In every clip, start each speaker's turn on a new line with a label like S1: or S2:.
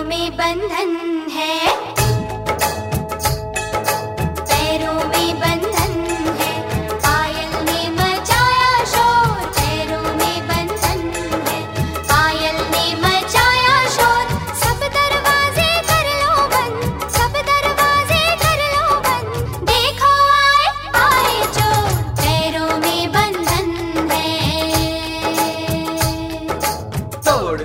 S1: में बंधन है।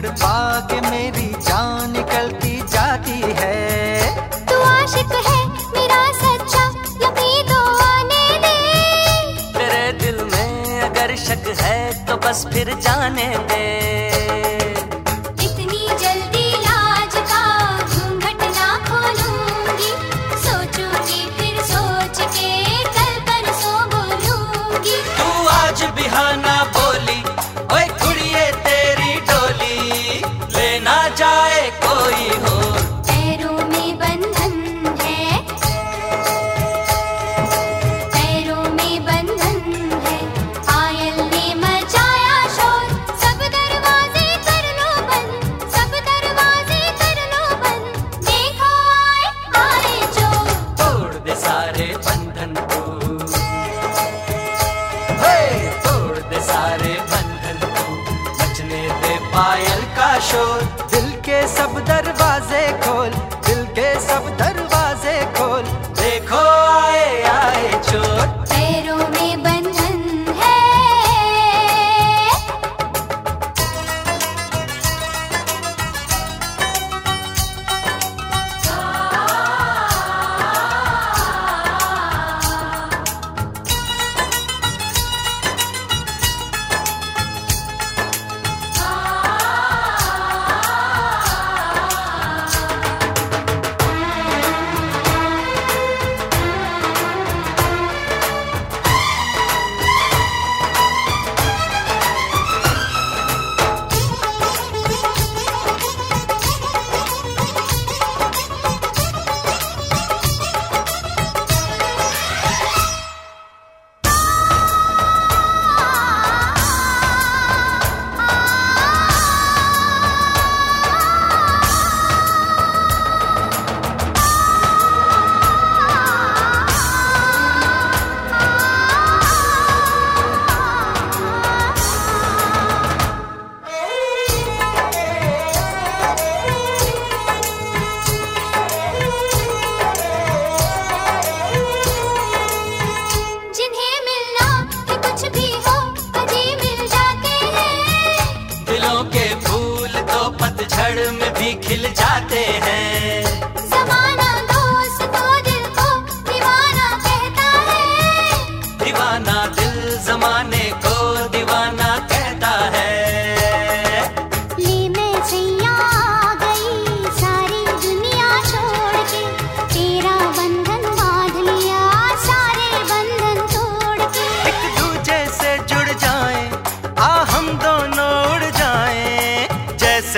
S1: तड़पा के मेरी जान निकलती जाती है।
S2: तू आशिक है मेरा सच्चा यकीन तो आने दे।
S1: तेरे दिल में अगर शक है तो बस फिर जाने दे।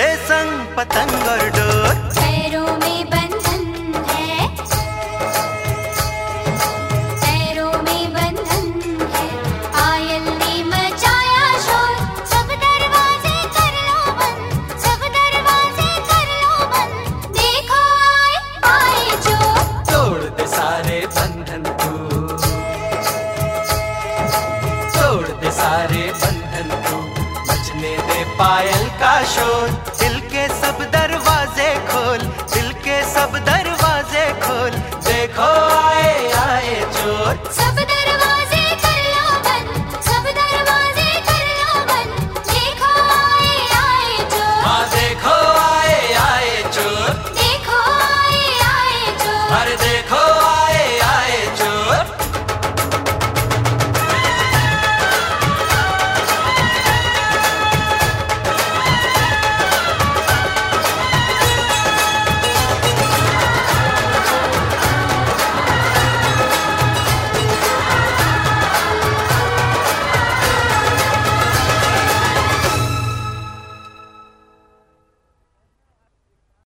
S1: जैसे संग पतंग और डोर।
S2: पैरों में बंधन है। पैरों में बंधन है। ने मचाया शोर। सब दरवाजे कर लो बंद। सब दरवाजे कर लो बंद। देखो आए आए जो।
S1: तोड़ दे सारे बंधन तू। तोड़ दे सारे बंधन तू। बचने दे पायल का शोर।